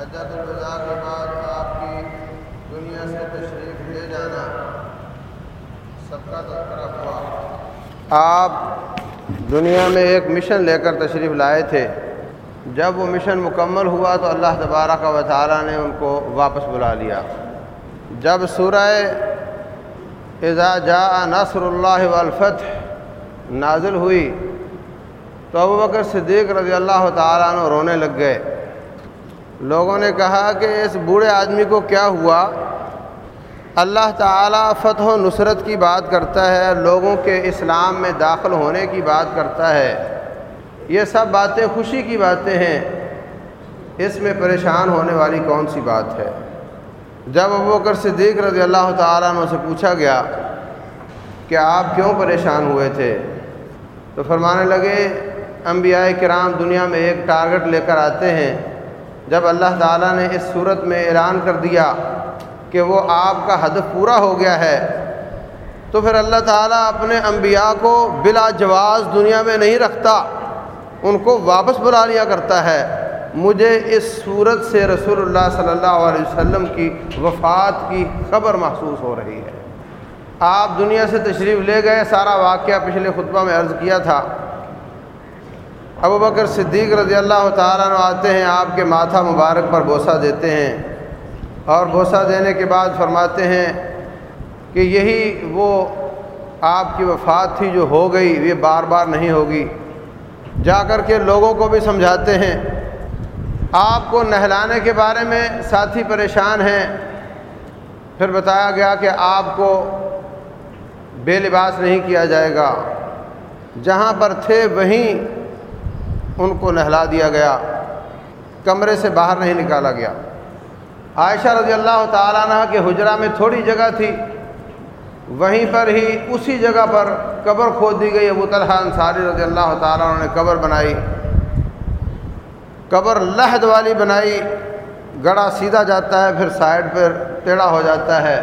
حجت الوداع کے بعد آپ کی دنیا سے تشریف لے جانا سب کا تذکرہ ہوا۔ آپ دنیا میں ایک مشن لے کر تشریف لائے تھے۔ جب وہ مشن مکمل ہوا تو اللہ تبارک و تعالیٰ نے ان کو واپس بلا لیا۔ جب سورہ اذا جاء نصر اللہ والفتح نازل ہوئی تو ابو بکر صدیق رضی اللہ تعالیٰ عنہ رونے لگ گئے۔ لوگوں نے کہا کہ اس بوڑھے آدمی کو کیا ہوا؟ اللہ تعالیٰ فتح و نصرت کی بات کرتا ہے، لوگوں کے اسلام میں داخل ہونے کی بات کرتا ہے۔ یہ سب باتیں خوشی کی باتیں ہیں۔ اس میں پریشان ہونے والی کون سی بات ہے؟ جب ابو بکر صدیق رضی اللہ تعالیٰ عنہ سے پوچھا گیا کہ آپ کیوں پریشان ہوئے تھے؟ تو فرمانے لگے، انبیاء کرام دنیا میں ایک ٹارگٹ لے کر آتے ہیں۔ جب اللہ تعالیٰ نے اس صورت میں اعلان کر دیا کہ وہ آپ کا ہدف پورا ہو گیا ہے، تو پھر اللہ تعالیٰ اپنے انبیاء کو بلا جواز دنیا میں نہیں رکھتا، ان کو واپس بلا لیا کرتا ہے۔ مجھے اس صورت سے رسول اللہ صلی اللہ علیہ وسلم کی وفات کی خبر محسوس ہو رہی ہے۔ آپ دنیا سے تشریف لے گئے، سارا واقعہ پچھلے خطبہ میں عرض کیا تھا۔ ابو بکر صدیق رضی اللہ تعالیٰ عنہ آتے ہیں، آپ کے ماتھا مبارک پر بوسہ دیتے ہیں۔ اور بوسہ دینے کے بعد فرماتے ہیں کہ یہی وہ آپ کی وفات تھی جو ہو گئی، یہ بار بار نہیں ہوگی۔ جا کر کے لوگوں کو بھی سمجھاتے ہیں۔ آپ کو نہلانے کے بارے میں ساتھی پریشان ہیں۔ پھر بتایا گیا کہ آپ کو بے لباس نہیں کیا جائے گا۔ جہاں پر تھے وہیں ان کو نہلا دیا گیا، کمرے سے باہر نہیں نکالا گیا۔ عائشہ رضی اللہ تعالیٰ عنہ کے حجرہ میں تھوڑی جگہ تھی، وہیں پر ہی اسی جگہ پر قبر کھود دی گئی۔ ابو طلحہ انصاری رضی اللہ تعالیٰ عنہ نے قبر بنائی، قبر لحد والی بنائی۔ گڑا سیدھا جاتا ہے، پھر سائڈ پر ٹیڑھا ہو جاتا ہے۔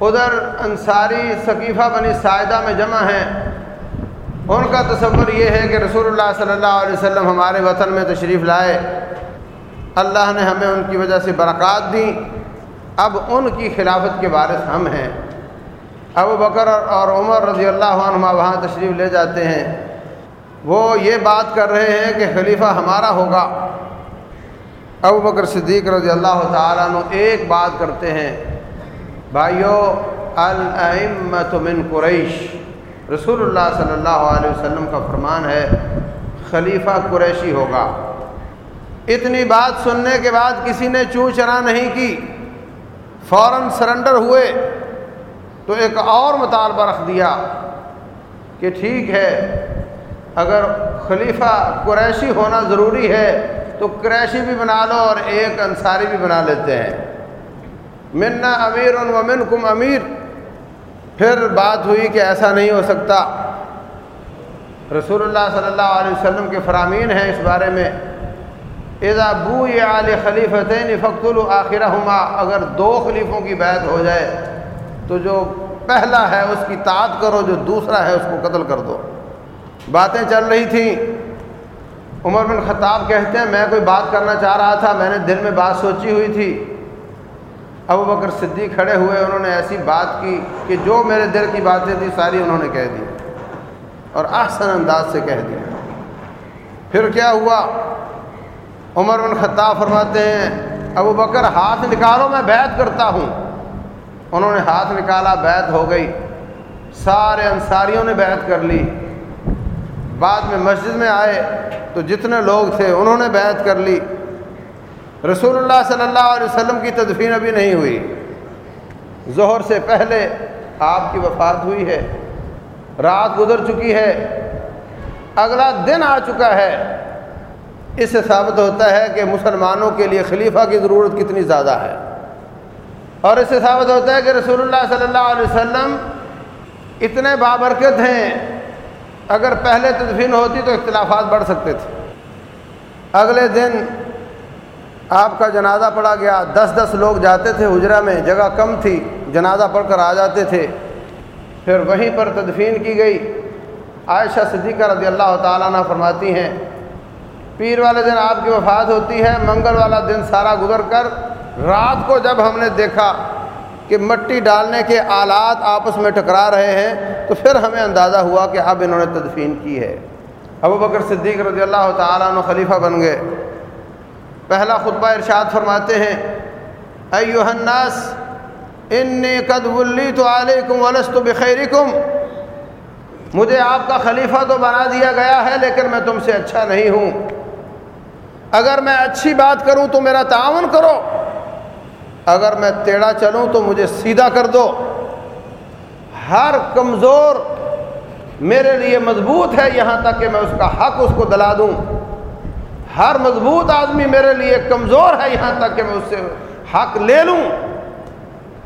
ادھر انصاری ثقیفہ بنی سائدہ میں جمع ہیں۔ ان کا تصور یہ ہے کہ رسول اللہ صلی اللہ علیہ وسلم ہمارے وطن میں تشریف لائے۔ اللہ نے ہمیں ان کی وجہ سے برکات دی۔ اب ان کی خلافت کے بارث ہم ہیں۔ ابو بکر اور عمر رضی اللہ عنہ وہاں تشریف لے جاتے ہیں۔ وہ یہ بات کر رہے ہیں کہ خلیفہ ہمارا ہوگا۔ ابو بکر صدیق رضی اللہ تعالیٰ عنہ ایک بات کرتے ہیں۔ بھائیو الامت من قریش۔ رسول اللہ صلی اللہ علیہ وسلم کا فرمان ہے، خلیفہ قریشی ہوگا۔ اتنی بات سننے کے بعد کسی نے چوں چرا نہیں کی۔ فوراً سرنڈر ہوئے۔ تو ایک اور مطالبہ رکھ دیا کہ ٹھیک ہے، اگر خلیفہ قریشی ہونا ضروری ہے تو قریشی بھی بنا لو اور ایک انصاری بھی بنا لیتے ہیں۔ منا امیر و من کم امیر۔ پھر بات ہوئی کہ ایسا نہیں ہو سکتا۔ رسول اللہ صلی اللہ علیہ وسلم کے فرامین ہیں اس بارے میں۔ اذا بو یہ عال خلیفتین فخت الآخر اگر دو خلیفوں کی بیعت ہو جائے، تو جو پہلا ہے اس کی تعت کرو، جو دوسرا ہے اس کو قتل کر دو۔ باتیں چل رہی تھیں۔ عمر بن خطاب کہتے ہیں، میں کوئی بات کرنا چاہ رہا تھا، میں نے دل میں بات سوچی ہوئی تھی۔ ابو بکر صدیق کھڑے ہوئے، انہوں نے ایسی بات کی کہ جو میرے دل کی باتیں تھیں ساری انہوں نے کہہ دی اور احسن انداز سے کہہ دیا پھر کیا ہوا؟ عمر بن خطاب فرماتے ہیں، ابو بکر ہاتھ نکالو، میں بیعت کرتا ہوں۔ انہوں نے ہاتھ نکالا، بیعت ہو گئی۔ سارے انصاریوں نے بیعت کر لی۔ بعد میں مسجد میں آئے تو جتنے لوگ تھے، انہوں نے بیعت کر لی۔ رسول اللہ صلی اللہ علیہ وسلم کی تدفین ابھی نہیں ہوئی۔ ظہر سے پہلے آپ کی وفات ہوئی ہے۔ رات گزر چکی ہے۔ اگلا دن آ چکا ہے۔ اس سے ثابت ہوتا ہے کہ مسلمانوں کے لیے خلیفہ کی ضرورت کتنی زیادہ ہے۔ اور اس سے ثابت ہوتا ہے کہ رسول اللہ صلی اللہ علیہ وسلم اتنے بابرکت ہیں۔ اگر پہلے تدفین ہوتی تو اختلافات بڑھ سکتے تھے۔ اگلے دن آپ کا جنازہ پڑا گیا، دس دس لوگ جاتے تھے حجرہ میں، جگہ کم تھی، جنازہ پڑھ کر آ جاتے تھے۔ پھر وہیں پر تدفین کی گئی۔ عائشہ صدیقہ رضی اللہ تعالیٰ عنہ فرماتی ہیں، پیر والے دن آپ کی وفات ہوتی ہے، منگل والا دن سارا گزر کر رات کو جب ہم نے دیکھا کہ مٹی ڈالنے کے آلات آپس میں ٹکرا رہے ہیں، تو پھر ہمیں اندازہ ہوا کہ اب انہوں نے تدفین کی ہے۔ ابو بکر صدیق رضی اللہ تعالیٰ عنہ خلیفہ بن گئے۔ پہلا خطبہ ارشاد فرماتے ہیں ایوہ الناس، انی قد ولیت علیکم ولست بخیرکم. مجھے آپ کا خلیفہ تو بنا دیا گیا ہے، لیکن میں تم سے اچھا نہیں ہوں۔ اگر میں اچھی بات کروں تو میرا تعاون کرو۔ اگر میں ٹیڑھا چلوں تو مجھے سیدھا کر دو۔ ہر کمزور میرے لیے مضبوط ہے، یہاں تک کہ میں اس کا حق اس کو دلا دوں۔ ہر مضبوط آدمی میرے لیے کمزور ہے یہاں تک کہ میں اس سے حق لے لوں۔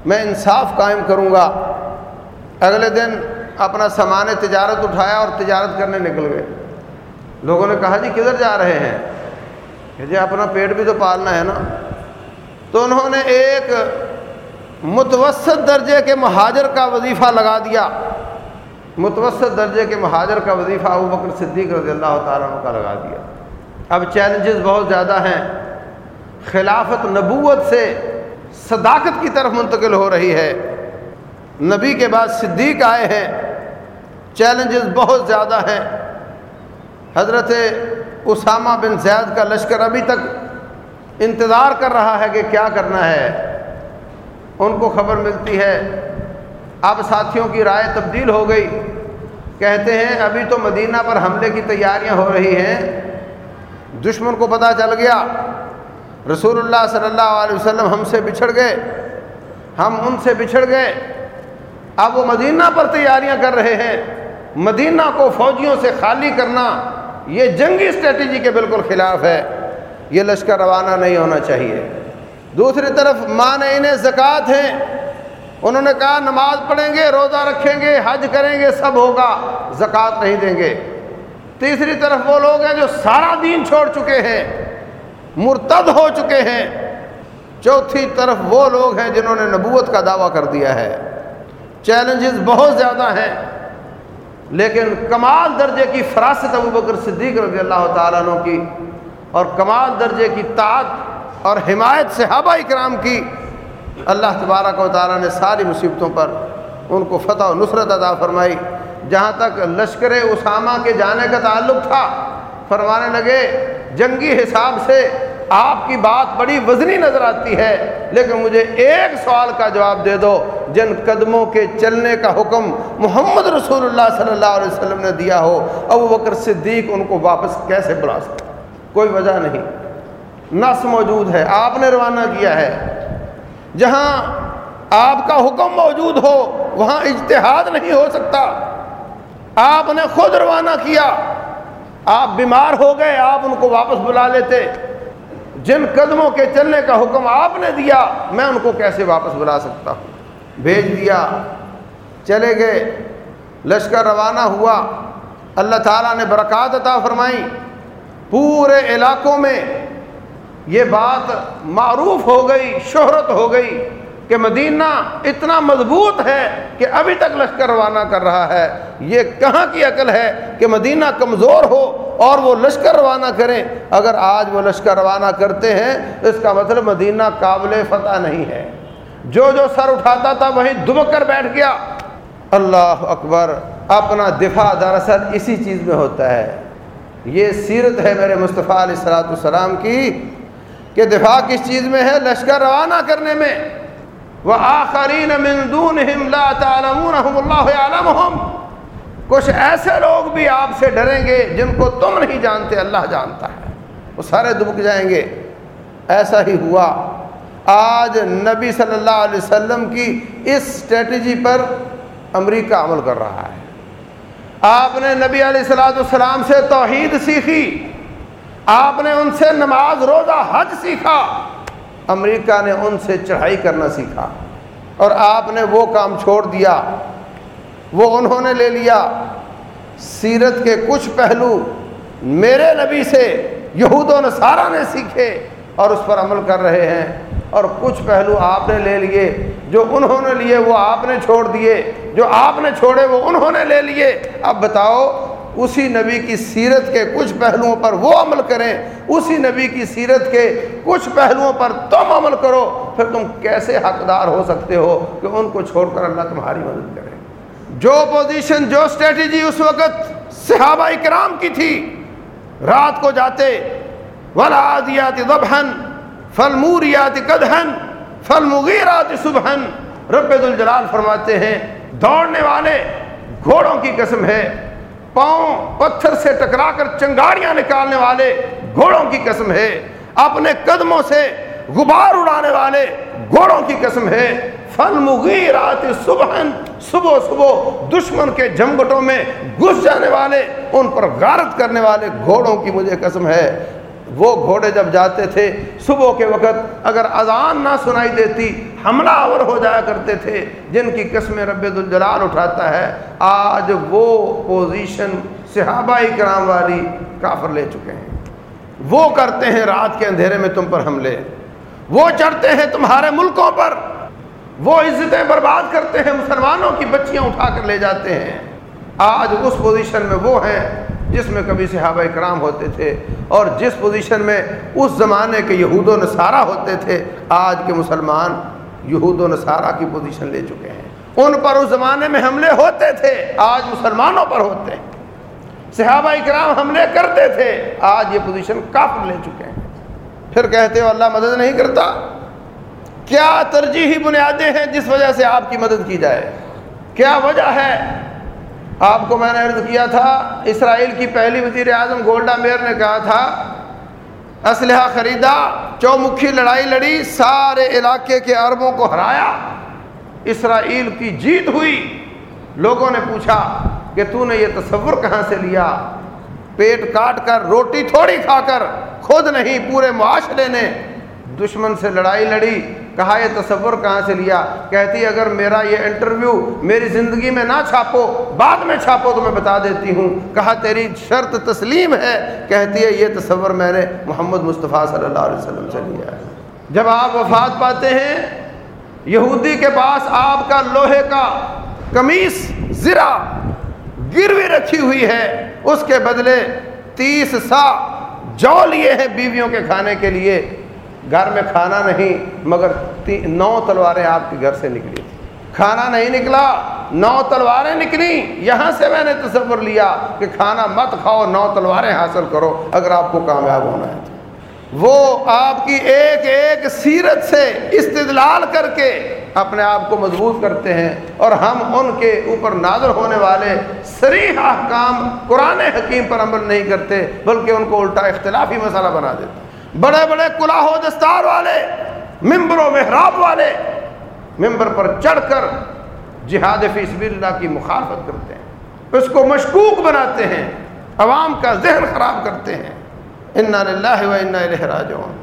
میں انصاف قائم کروں گا۔ اگلے دن اپنا سامان تجارت اٹھایا اور تجارت کرنے نکل گئے۔ لوگوں نے کہا جی کدھر جا رہے ہیں؟ کہ جی اپنا پیٹ بھی تو پالنا ہے نا۔ تو انہوں نے ایک متوسط درجے کے مہاجر کا وظیفہ لگا دیا۔ متوسط درجے کے مہاجر کا وظیفہ ابو بکر صدیق رضی اللہ تعالیٰ عنہ کا لگا دیا۔ اب چیلنجز بہت زیادہ ہیں۔ خلافت نبوت سے صداقت کی طرف منتقل ہو رہی ہے۔ نبی کے بعد صدیق آئے ہیں۔ چیلنجز بہت زیادہ ہیں۔ حضرت اسامہ بن زید کا لشکر ابھی تک انتظار کر رہا ہے کہ کیا کرنا ہے۔ ان کو خبر ملتی ہے۔ اب ساتھیوں کی رائے تبدیل ہو گئی۔ کہتے ہیں، ابھی تو مدینہ پر حملے کی تیاریاں ہو رہی ہیں۔ دشمن کو پتہ چل گیا۔ رسول اللہ صلی اللہ علیہ وسلم ہم سے بچھڑ گئے۔ ہم ان سے بچھڑ گئے۔ اب وہ مدینہ پر تیاریاں کر رہے ہیں۔ مدینہ کو فوجیوں سے خالی کرنا یہ جنگی اسٹریٹجی کے بالکل خلاف ہے۔ یہ لشکر روانہ نہیں ہونا چاہیے۔ دوسری طرف مانعین زکوٰۃ ہیں انہوں نے کہا، نماز پڑھیں گے، روزہ رکھیں گے، حج کریں گے، سب ہوگا۔ زکوٰۃ نہیں دیں گے۔ تیسری طرف وہ لوگ ہیں جو سارا دین چھوڑ چکے ہیں، مرتد ہو چکے ہیں۔ چوتھی طرف وہ لوگ ہیں جنہوں نے نبوت کا دعویٰ کر دیا ہے۔ چیلنجز بہت زیادہ ہیں۔ لیکن کمال درجے کی فراست ابو بکر صدیق رضی اللہ تعالیٰ عنہ کی اور کمال درجے کی طاعت اور حمایت سے اکرام کی اللہ تبارک و تعالیٰ نے ساری مصیبتوں پر ان کو فتح و نصرت ادا فرمائی۔ جہاں تک لشکر اسامہ کے جانے کا تعلق تھا، فرمانے لگے، جنگی حساب سے آپ کی بات بڑی وزنی نظر آتی ہے، لیکن مجھے ایک سوال کا جواب دے دو، جن قدموں کے چلنے کا حکم محمد رسول اللہ صلی اللہ علیہ وسلم نے دیا ہو، ابو بکر صدیق ان کو واپس کیسے بلا سکتے؟ کوئی وجہ نہیں۔ نس موجود ہے، آپ نے روانہ کیا ہے۔ جہاں آپ کا حکم موجود ہو، وہاں اجتہاد نہیں ہو سکتا۔ آپ نے خود روانہ کیا۔ آپ بیمار ہو گئے، آپ ان کو واپس بلا لیتے۔ جن قدموں کے چلنے کا حکم آپ نے دیا، میں ان کو کیسے واپس بلا سکتا ہوں؟ بھیج دیا۔ چلے گئے۔ لشکر روانہ ہوا۔ اللہ تعالیٰ نے برکات عطا فرمائی۔ پورے علاقوں میں یہ بات معروف ہو گئی، شہرت ہو گئی کہ مدینہ اتنا مضبوط ہے۔ کہ ابھی تک لشکر روانہ کر رہا ہے۔ یہ کہاں کی عقل ہے کہ مدینہ کمزور ہو اور وہ لشکر روانہ کریں؟ اگر آج وہ لشکر روانہ کرتے ہیں اس کا مطلب مدینہ قابل فتح نہیں ہے۔ جو جو سر اٹھاتا تھا وہی دبک کر بیٹھ گیا۔ اللہ اکبر، اپنا دفاع دراصل اسی چیز میں ہوتا ہے۔ یہ سیرت ہے میرے مصطفیٰ علیہ السلاۃ السلام کی کہ دفاع کس چیز میں ہے؟ لشکر روانہ کرنے میں۔ وہ آخرین کچھ ایسے لوگ بھی آپ سے ڈریں گے جن کو تم نہیں جانتے، اللہ جانتا ہے۔ وہ سارے دبک جائیں گے۔ ایسا ہی ہوا۔ آج نبی صلی اللہ علیہ وسلم کی اس اسٹریٹجی پر امریکہ عمل کر رہا ہے۔ آپ نے نبی علیہ السلاۃ السلام سے توحید سیکھی۔ آپ نے ان سے نماز روزہ حج سیکھا۔ امریکہ نے ان سے چڑھائی کرنا سیکھا اور آپ نے وہ کام چھوڑ دیا وہ انہوں نے لے لیا سیرت کے کچھ پہلو میرے نبی سے یہود و نصارہ نے سیکھے اور اس پر عمل کر رہے ہیں اور کچھ پہلو آپ نے لے لیے جو انہوں نے لیے وہ آپ نے چھوڑ دیے جو آپ نے چھوڑے وہ انہوں نے لے لیے اب بتاؤ اسی نبی کی سیرت کے کچھ پہلوؤں پر وہ عمل کریں، اسی نبی کی سیرت کے کچھ پہلوؤں پر تم عمل کرو، پھر تم کیسے حقدار ہو سکتے ہو کہ ان کو چھوڑ کر اللہ تمہاری مدد کرے۔ جو پوزیشن جو اسٹریٹجی اس وقت صحابہ اکرام کی تھی، رات کو جاتے ولادیات ضبحن فلموریات قدہن فلمغیرات صبحن رب الجلال فرماتے ہیں، دوڑنے والے گھوڑوں کی قسم ہے پاؤں پتھر سے ٹکرا کر چنگاڑیاں نکالنے والے گھوڑوں کی قسم ہے۔ اپنے قدموں سے غبار اڑانے والے گھوڑوں کی قسم ہے۔ فن مغیرات صبح صبح صبح دشمن کے جھمگٹوں میں گھس جانے والے، ان پر غارت کرنے والے گھوڑوں کی مجھے قسم ہے۔ وہ گھوڑے جب جاتے تھے، صبح کے وقت اگر اذان نہ سنائی دیتی، حملہ آور ہو جایا کرتے تھے، جن کی قسم رب الجلال اٹھاتا ہے، آج وہ پوزیشن صحابہ کرام والی کافر لے چکے ہیں۔ وہ کرتے ہیں رات کے اندھیرے میں تم پر حملے۔ وہ چڑھتے ہیں تمہارے ملکوں پر۔ وہ عزتیں برباد کرتے ہیں، مسلمانوں کی بچیاں اٹھا کر لے جاتے ہیں۔ آج اس پوزیشن میں وہ ہیں جس میں کبھی صحابہ کرام ہوتے تھے اور جس پوزیشن میں اس زمانے کے یہود و نصارہ ہوتے تھے، آج کے مسلمان یہود و نصارہ کی پوزیشن لے چکے ہیں۔ ان پر اس زمانے میں حملے ہوتے تھے، آج مسلمانوں پر ہوتے ہیں۔ صحابہ کرام حملے کرتے تھے، آج یہ پوزیشن کافر لے چکے ہیں۔ پھر کہتے ہو، اللہ مدد نہیں کرتا؟ کیا ترجیحی بنیادیں ہیں جس وجہ سے آپ کی مدد کی جائے؟ کیا وجہ ہے؟ آپ کو میں نے عرض کیا تھا، اسرائیل کی پہلی وزیر اعظم گولڈا میر نے کہا تھا، اسلحہ خریدا، چومکھی لڑائی لڑی، سارے علاقے کے عربوں کو ہرایا، اسرائیل کی جیت ہوئی۔ لوگوں نے پوچھا کہ تو نے یہ تصور کہاں سے لیا؟ پیٹ کاٹ کر، روٹی تھوڑی کھا کر، خود نہیں، پورے معاشرے نے دشمن سے لڑائی لڑی۔ کہا، یہ تصور کہاں سے لیا؟ کہتی، اگر میرا یہ انٹرویو میری زندگی میں نہ چھاپو، بعد میں چھاپو تو میں بتا دیتی ہوں۔ کہا، تیری شرط تسلیم ہے۔ کہتی ہے، یہ تصور میں نے محمد مصطفیٰ صلی اللہ علیہ وسلم سے لیا ہے۔ جب آپ وفات پاتے ہیں، یہودی کے پاس آپ کا لوہے کا کمیس زرا گروی رکھی ہوئی ہے۔ اس کے بدلے تیس سا جو لیے ہیں بیویوں کے کھانے کے لیے۔ گھر میں کھانا نہیں، مگر نو تلواریں آپ کے گھر سے نکلی۔ تھی کھانا نہیں نکلا، نو تلواریں نکلی۔ یہاں سے میں نے تصور لیا کہ کھانا مت کھاؤ، نو تلواریں حاصل کرو، اگر آپ کو کامیاب ہونا ہے۔ تو وہ آپ کی ایک ایک سیرت سے استدلال کر کے اپنے آپ کو مضبوط کرتے ہیں، اور ہم ان کے اوپر نازر ہونے والے سریح احکام قرآن حکیم پر عمل نہیں کرتے، بلکہ ان کو الٹا اختلافی مسئلہ بنا دیتے۔ بڑے بڑے کلاہ و دستار والے ممبر و محراب والے ممبر پر چڑھ کر جہاد فی سبیل اللہ کی مخالفت کرتے ہیں، اس کو مشکوک بناتے ہیں، عوام کا ذہن خراب کرتے ہیں۔ انا للہ و انا الیہ راجعون۔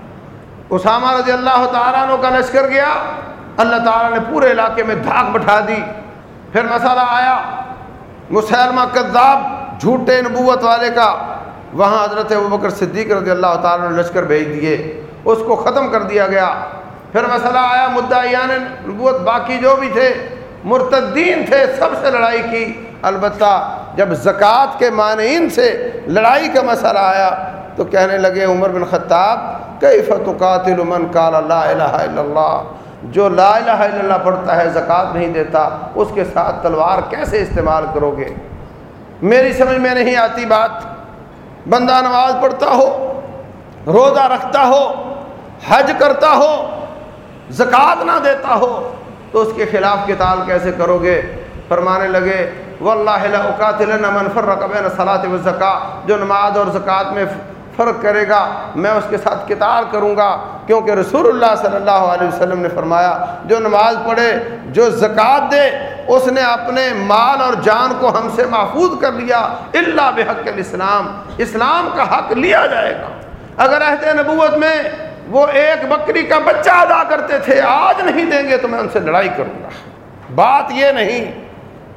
اسامہ رضی اللہ تعالیٰ عنہ کا لشکر گیا، اللہ تعالیٰ نے پورے علاقے میں دھاک بٹھا دی۔ پھر مسئلہ آیا، مسلمہ کذاب جھوٹے نبوت والے کا وہاں حضرت بکر صدیق رضی اللہ تعالیٰ نے لشکر بھیج دیے، اس کو ختم کر دیا گیا۔ پھر مسئلہ آیا، مدعیان نبوت باقی جو بھی تھے، مرتدین تھے، سب سے لڑائی کی۔ البتہ جب زکوٰۃ کے معنین سے لڑائی کا مسئلہ آیا، تو کہنے لگے عمر بن خطاب کئی فتقاتل من قال لا الہ الا اللہ؟ جو لا الہ الا اللہ پڑھتا ہے، زکوٰۃ نہیں دیتا، اس کے ساتھ تلوار کیسے استعمال کرو گے؟ میری سمجھ میں نہیں آتی بات۔ بندہ نماز پڑھتا ہو، روزہ رکھتا ہو، حج کرتا ہو، زکوٰۃ نہ دیتا ہو، تو اس کے خلاف کتال کیسے کرو گے؟ فرمانے لگے و اللہ منفر رقب صلاحت و زکا جو نماز اور زکوٰۃ میں فرق کرے گا، میں اس کے ساتھ کتار کروں گا۔ کیونکہ رسول اللہ صلی اللہ علیہ وسلم نے فرمایا، جو نماز پڑھے، جو زکوٰۃ دے، اس نے اپنے مال اور جان کو ہم سے محفوظ کر لیا۔ اللہ بحق الاسلام اسلام کا حق لیا جائے گا۔ اگر عہد نبوت میں وہ ایک بکری کا بچہ ادا کرتے تھے، آج نہیں دیں گے تو میں ان سے لڑائی کروں گا۔ بات یہ نہیں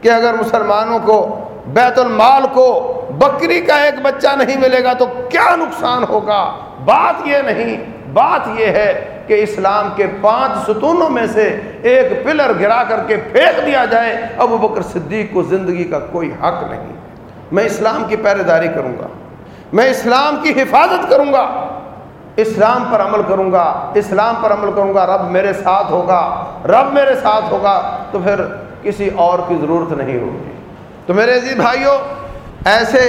کہ اگر مسلمانوں کو، بیت المال کو بکری کا ایک بچہ نہیں ملے گا تو کیا نقصان ہوگا؟ بات یہ نہیں، بات یہ ہے کہ اسلام کے پانچ ستونوں میں سے ایک پلر گرا کر کے پھینک دیا جائے، ابو بکر صدیق کو زندگی کا کوئی حق نہیں۔ میں اسلام کی پہرے داری کروں گا، میں اسلام کی حفاظت کروں گا، اسلام پر عمل کروں گا، اسلام پر عمل کروں گا، رب میرے ساتھ ہوگا، رب میرے ساتھ ہوگا، تو پھر کسی اور کی ضرورت نہیں ہوگی۔ تو میرے عزیز بھائیوں ایسے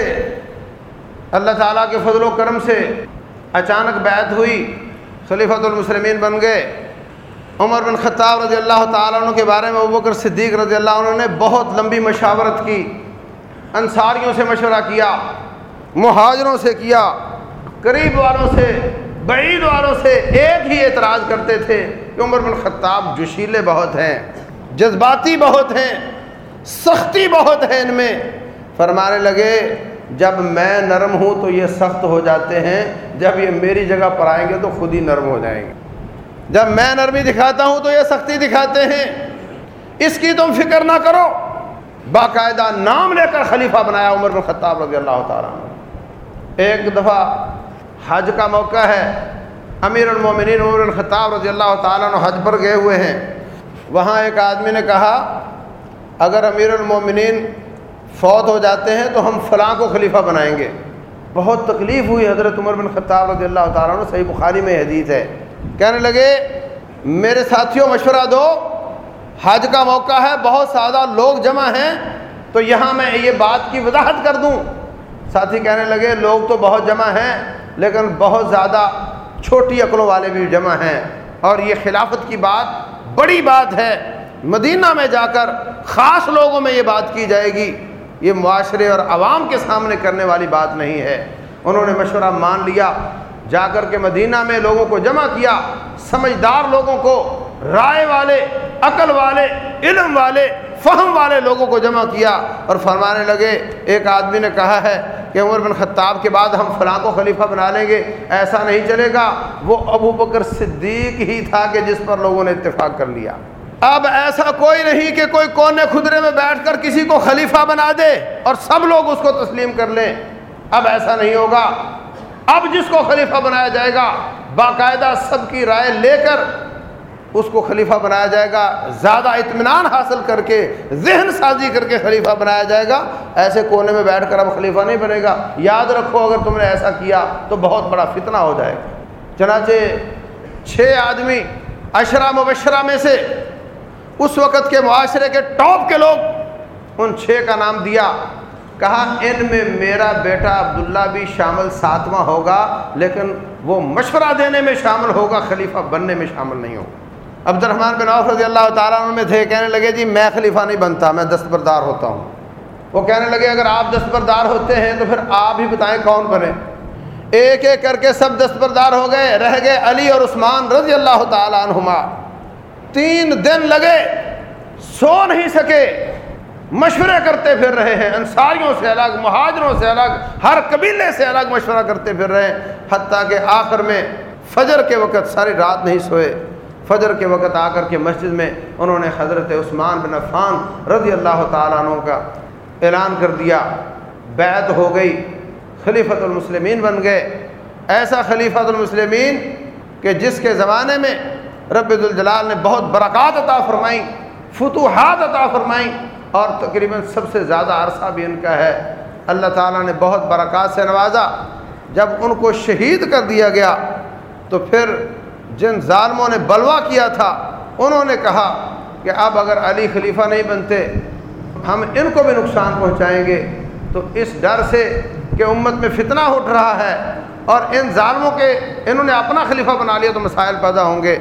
اللہ تعالیٰ کے فضل و کرم سے اچانک بیعت ہوئی، خلیفۃ المسلمین بن گئے۔ عمر بن خطاب رضی اللہ تعالیٰ عنہ کے بارے میں ابوکر صدیق رضی اللہ عنہ نے بہت لمبی مشاورت کی، انصاریوں سے مشورہ کیا، مہاجروں سے کیا، قریب والوں سے، بعید والوں سے ایک ہی اعتراض کرتے تھے کہ عمر بن خطاب جوشیلے بہت ہیں، جذباتی بہت ہیں، سختی بہت ہے ان میں۔ فرمانے لگے، جب میں نرم ہوں تو یہ سخت ہو جاتے ہیں، جب یہ میری جگہ پر آئیں گے تو خود ہی نرم ہو جائیں گے۔ جب میں نرمی دکھاتا ہوں تو یہ سختی دکھاتے ہیں۔ اس کی تم فکر نہ کرو۔ باقاعدہ نام لے کر خلیفہ بنایا عمر بن خطاب رضی اللہ تعالیٰ ایک دفعہ حج کا موقع ہے، امیر المومنین عمر بن خطاب رضی اللہ تعالیٰ حج پر گئے ہوئے ہیں۔ وہاں ایک آدمی نے کہا، اگر امیر المومنین فوت ہو جاتے ہیں تو ہم فلاں کو خلیفہ بنائیں گے۔ بہت تکلیف ہوئی حضرت عمر بن خطاب رضی اللہ تعالیٰ عنہ، صحیح بخاری میں حدیث ہے۔ کہنے لگے، میرے ساتھیوں، مشورہ دو، حج کا موقع ہے، بہت سادہ لوگ جمع ہیں، تو یہاں میں یہ بات کی وضاحت کر دوں۔ ساتھی کہنے لگے، لوگ تو بہت جمع ہیں، لیکن بہت زیادہ چھوٹی عقلوں والے بھی جمع ہیں۔ اور یہ خلافت کی بات بڑی بات ہے۔ مدینہ میں جا کر خاص لوگوں میں یہ بات کی جائے گی۔ یہ معاشرے اور عوام کے سامنے کرنے والی بات نہیں ہے۔ انہوں نے مشورہ مان لیا، جا کر کے مدینہ میں لوگوں کو جمع کیا، سمجھدار لوگوں کو، رائے والے، عقل والے، علم والے، فہم والے لوگوں کو جمع کیا اور فرمانے لگے، ایک آدمی نے کہا ہے کہ عمر بن خطاب کے بعد ہم فلاں کو خلیفہ بنا لیں گے، ایسا نہیں چلے گا۔ وہ ابو بکر صدیق ہی تھا کہ جس پر لوگوں نے اتفاق کر لیا۔ اب ایسا کوئی نہیں کہ کوئی کونے خدرے میں بیٹھ کر کسی کو خلیفہ بنا دے اور سب لوگ اس کو تسلیم کر لیں۔ اب ایسا نہیں ہوگا۔ اب جس کو خلیفہ بنایا جائے گا، باقاعدہ سب کی رائے لے کر اس کو خلیفہ بنایا جائے گا۔ زیادہ اطمینان حاصل کر کے، ذہن سازی کر کے خلیفہ بنایا جائے گا۔ ایسے کونے میں بیٹھ کر اب خلیفہ نہیں بنے گا۔ یاد رکھو، اگر تم نے ایسا کیا تو بہت بڑا فتنہ ہو جائے گا۔ چنانچہ چھ آدمی اشرا مبشرہ میں سے اس وقت کے معاشرے کے ٹاپ کے لوگ ان چھ کا نام دیا، کہا، ان میں میرا بیٹا عبداللہ بھی شامل ساتواں ہوگا، لیکن وہ مشورہ دینے میں شامل ہوگا، خلیفہ بننے میں شامل نہیں ہوگا۔ عبد الرحمٰن بن عوف رضی اللہ تعالیٰ عنہ میں تھے، کہنے لگے جی میں خلیفہ نہیں بنتا، میں دستبردار ہوتا ہوں۔ وہ کہنے لگے، اگر آپ دستبردار ہوتے ہیں، تو پھر آپ ہی بتائیں کون بنے۔ ایک ایک کر کے سب دستبردار ہو گئے، رہ گئے علی اور عثمان رضی اللہ تعالیٰ عنہما۔ تین دن لگے، سو نہیں سکے، مشورے کرتے پھر رہے ہیں۔ انصاریوں سے الگ، مہاجروں سے الگ، ہر قبیلے سے الگ مشورہ کرتے پھر رہے ہیں۔ حتیٰ کہ آخر میں فجر کے وقت ساری رات نہیں سوئے۔ فجر کے وقت آ کر کے مسجد میں انہوں نے حضرت عثمان بن عفان رضی اللہ تعالیٰ عنہ کا اعلان کر دیا۔ بیعت ہو گئی، خلیفۃ المسلمین بن گئے۔ ایسا خلیفۃ المسلمین کہ جس کے زمانے میں رب الجلال نے بہت برکات عطا فرمائیں فتوحات عطا فرمائیں اور تقریباً سب سے زیادہ عرصہ بھی ان کا ہے۔ اللہ تعالیٰ نے بہت برکات سے نوازا۔ جب ان کو شہید کر دیا گیا، تو پھر جن ظالموں نے بلوا کیا تھا، انہوں نے کہا کہ اب اگر علی خلیفہ نہیں بنتے، ہم ان کو بھی نقصان پہنچائیں گے۔ تو اس ڈر سے کہ امت میں فتنہ اٹھ رہا ہے، اور ان ظالموں کے، انہوں نے اپنا خلیفہ بنا لیا تو مسائل پیدا ہوں گے۔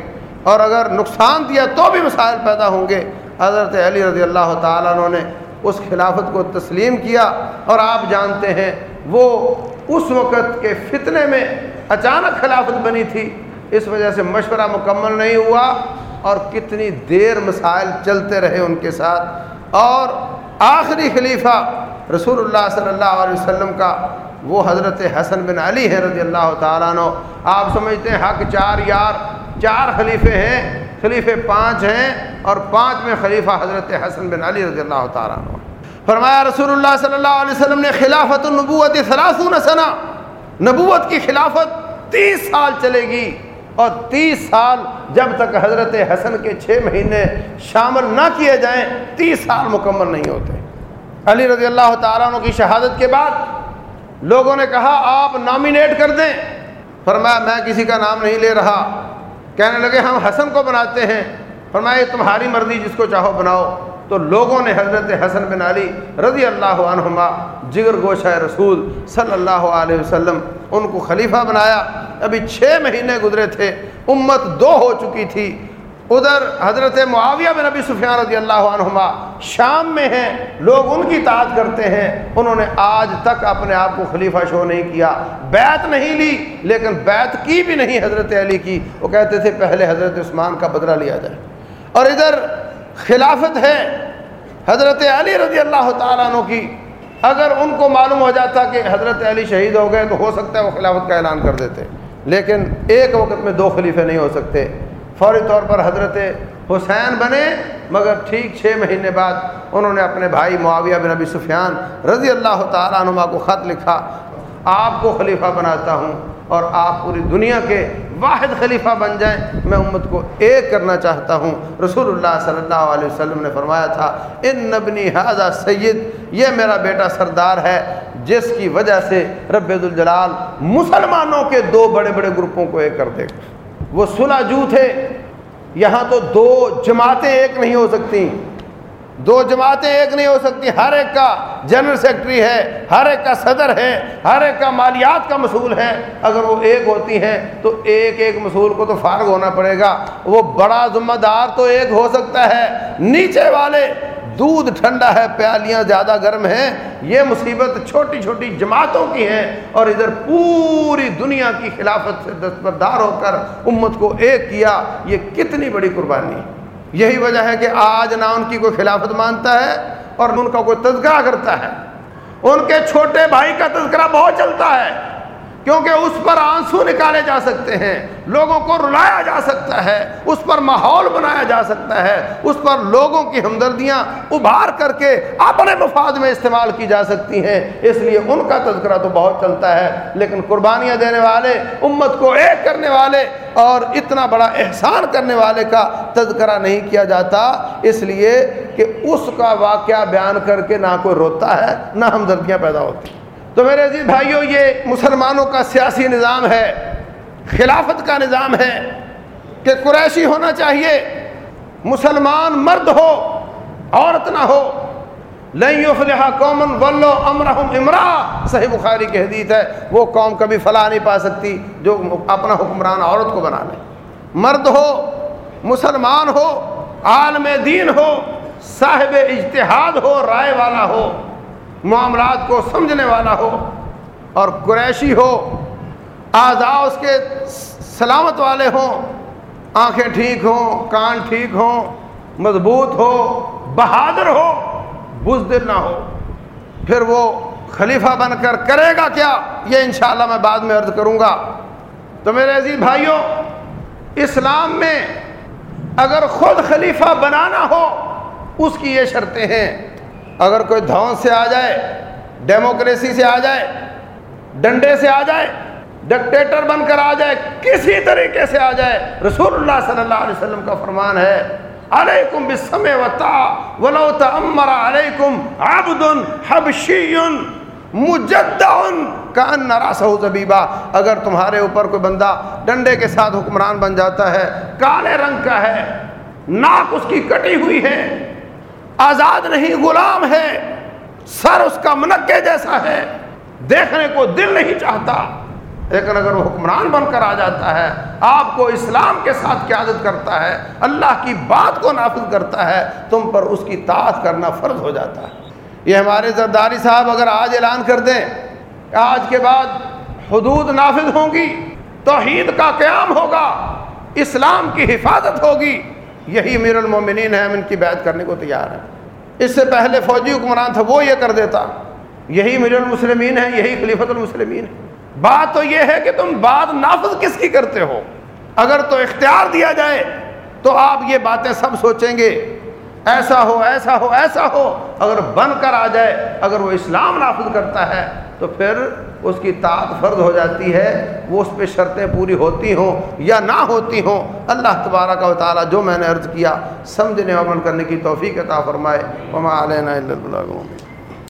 اور اگر نقصان دیا تو بھی مسائل پیدا ہوں گے۔ حضرت علی رضی اللہ تعالیٰ عنہ نے اس خلافت کو تسلیم کیا اور آپ جانتے ہیں وہ اس وقت کے فتنے میں اچانک خلافت بنی تھی۔ اس وجہ سے مشورہ مکمل نہیں ہوا اور کتنی دیر مسائل چلتے رہے ان کے ساتھ۔ اور آخری خلیفہ رسول اللہ صلی اللہ علیہ وسلم کا وہ حضرت حسن بن علی ہے رضی اللہ تعالیٰ عنہ۔ آپ سمجھتے ہیں حق چار یار چار خلیفے ہیں، خلیفے پانچ ہیں اور پانچ میں خلیفہ حضرت حسن بن علی رضی اللہ تعالیٰ عنہ۔ فرمایا رسول اللہ صلی اللہ علیہ وسلم نے خلافت النبوت ثلاثون سنہ، نبوت کی خلافت تیس سال چلے گی۔ اور تیس سال جب تک حضرت حسن کے چھ مہینے شامل نہ کیے جائیں، تیس سال مکمل نہیں ہوتے۔ علی رضی اللہ تعالیٰ عنہ کی شہادت کے بعد لوگوں نے کہا، آپ نامینیٹ کر دیں۔ فرمایا، میں کسی کا نام نہیں لے رہا۔ کہنے لگے، ہم حسن کو بناتے ہیں۔ فرمایا تمہاری مرضی، جس کو چاہو بناؤ۔ تو لوگوں نے حضرت حسن بن علی رضی اللہ عنہما، جگر گوشہ رسول صلی اللہ علیہ وسلم، ان کو خلیفہ بنایا۔ ابھی چھ مہینے گزرے تھے، امت دو ہو چکی تھی۔ ادھر حضرت معاویہ بن نبی سفیان رضی اللہ عنہما شام میں ہیں، لوگ ان کی تعداد کرتے ہیں۔ انہوں نے آج تک اپنے آپ کو خلیفہ شو نہیں کیا۔ بیت نہیں لی، لیکن بیت کی بھی نہیں حضرت علی کی۔ وہ کہتے تھے، پہلے حضرت عثمان کا بدلہ لیا جائے۔ اور ادھر خلافت ہے حضرت علی رضی اللہ تعالیٰ عنہ کی۔ اگر ان کو معلوم ہو جاتا کہ حضرت علی شہید ہو گئے تو ہو سکتا ہے وہ خلافت کا اعلان کر دیتے۔ لیکن ایک وقت میں دو خلیفے نہیں ہو سکتے۔ فوری طور پر حضرت حسین بنے، مگر ٹھیک چھ مہینے بعد انہوں نے اپنے بھائی معاویہ بن ابی سفیان رضی اللہ تعالیٰ عنہ کو خط لکھا، آپ کو خلیفہ بناتا ہوں اور آپ پوری دنیا کے واحد خلیفہ بن جائیں۔ میں امت کو ایک کرنا چاہتا ہوں۔ رسول اللہ صلی اللہ علیہ وسلم نے فرمایا تھا، ان نبنی حاضہ سید، یہ میرا بیٹا سردار ہے، جس کی وجہ سے رب الجلال مسلمانوں کے دو بڑے بڑے گروپوں کو ایک کر دے۔ گا وہ جو تھے، یہاں تو دو جماعتیں ایک نہیں ہو سکتی دو جماعتیں ایک نہیں ہو سکتی ہر ایک کا جنرل سیکٹری ہے، ہر ایک کا صدر ہے، ہر ایک کا مالیات کا مسئول ہے۔ اگر وہ ایک ہوتی ہیں تو ایک ایک مسئول کو تو فارغ ہونا پڑے گا۔ وہ بڑا ذمہ دار تو ایک ہو سکتا ہے۔ نیچے والے دودھ ٹھنڈا ہے، پیالیاں زیادہ گرم ہیں، یہ مصیبت چھوٹی چھوٹی جماعتوں کی ہیں اور ادھر پوری دنیا کی خلافت سے دستبردار ہو کر امت کو ایک کیا، یہ کتنی بڑی قربانی۔ ہے یہی وجہ ہے کہ آج نہ ان کی کوئی خلافت مانتا ہے اور نہ ان کا کوئی تذکرہ کرتا ہے۔ ان کے چھوٹے بھائی کا تذکرہ بہت چلتا ہے۔ کیونکہ اس پر آنسو نکالے جا سکتے ہیں، لوگوں کو رلایا جا سکتا ہے، اس پر ماحول بنایا جا سکتا ہے، اس پر لوگوں کی ہمدردیاں ابھار کر کے اپنے مفاد میں استعمال کی جا سکتی ہیں۔ اس لیے ان کا تذکرہ تو بہت چلتا ہے، لیکن قربانیاں دینے والے، امت کو ایک کرنے والے اور اتنا بڑا احسان کرنے والے کا تذکرہ نہیں کیا جاتا۔ اس لیے کہ اس کا واقعہ بیان کر کے نہ کوئی روتا ہے، نہ ہمدردیاں پیدا ہوتی۔ ہیں تو میرے عزیز بھائیوں یہ مسلمانوں کا سیاسی نظام ہے، خلافت کا نظام ہے کہ قریشی ہونا چاہیے، مسلمان مرد ہو، عورت نہ ہو۔ قومن ولو امرحم امرا۔ صحیح بخاری کی حدیث ہے، وہ قوم کبھی فلاح نہیں پا سکتی جو اپنا حکمران عورت کو بنا لے۔ مرد ہو، مسلمان ہو، عالم دین ہو، صاحب اجتہاد ہو، رائے والا ہو۔ معاملات کو سمجھنے والا ہو اور قریشی ہو اعضاء اس کے سلامت والے ہوں، آنکھیں ٹھیک ہوں، کان ٹھیک ہوں، مضبوط ہو، بہادر ہو، بزدل نہ ہو۔ پھر وہ خلیفہ بن کر کرے گا کیا؟ یہ انشاءاللہ میں بعد میں عرض کروں گا۔ تو میرے عزیز بھائیوں، اسلام میں اگر خود خلیفہ بنانا ہو، اس کی یہ شرطیں ہیں۔ اگر کوئی دھون سے آ جائے، ڈیموکریسی سے آ جائے، ڈنڈے سے آ جائے، ڈکٹیٹر بن کر آ جائے، کسی طریقے سے آ جائے، رسول اللہ صلی اللہ علیہ وسلم کا فرمان ہے، علیکم بسمع و تا ولو تامر علیکم عبد حبشی مجدع کان راسہ زبیبا اگر تمہارے اوپر کوئی بندہ ڈنڈے کے ساتھ حکمران بن جاتا ہے، کالے رنگ کا ہے، ناک اس کی کٹی ہوئی ہے آزاد نہیں، غلام ہے۔ سر اس کا منقع جیسا ہے۔ دیکھنے کو دل نہیں چاہتا۔ لیکن اگر وہ حکمران بن کر آ جاتا ہے، آپ کو اسلام کے ساتھ قیادت کرتا ہے؟ اللہ کی بات کو نافذ کرتا ہے، تم پر اس کی طاعت کرنا فرض ہو جاتا ہے۔ یہ ہمارے زرداری صاحب اگر آج اعلان کر دیں، آج کے بعد حدود نافذ ہوں گی، توحید کا قیام ہوگا، اسلام کی حفاظت ہوگی۔ یہی امیر المومنین ہے ہم ان کی بیعت کرنے کو تیار ہیں۔ اس سے پہلے فوجی حکمران تھا، وہ یہ کر دیتا۔ یہی امیر المسلمین ہے یہی خلیفت المسلمین ہے بات تو یہ ہے کہ تم بات نافذ کس کی کرتے ہو؟ اگر تو اختیار دیا جائے، تو آپ یہ باتیں سب سوچیں گے۔ ایسا ہو ایسا ہو ایسا ہو۔ اگر بن کر آ جائے، اگر وہ اسلام نافذ کرتا ہے تو پھر اس کی طاعت فرض ہو جاتی ہے، وہ اس پہ شرطیں پوری ہوتی ہوں یا نہ ہوتی ہوں، اللہ تبارہ کا تعالیٰ جو میں نے عرض کیا، سمجھنے عمل کرنے کی توفیق عطا فرمائے۔ وما علینا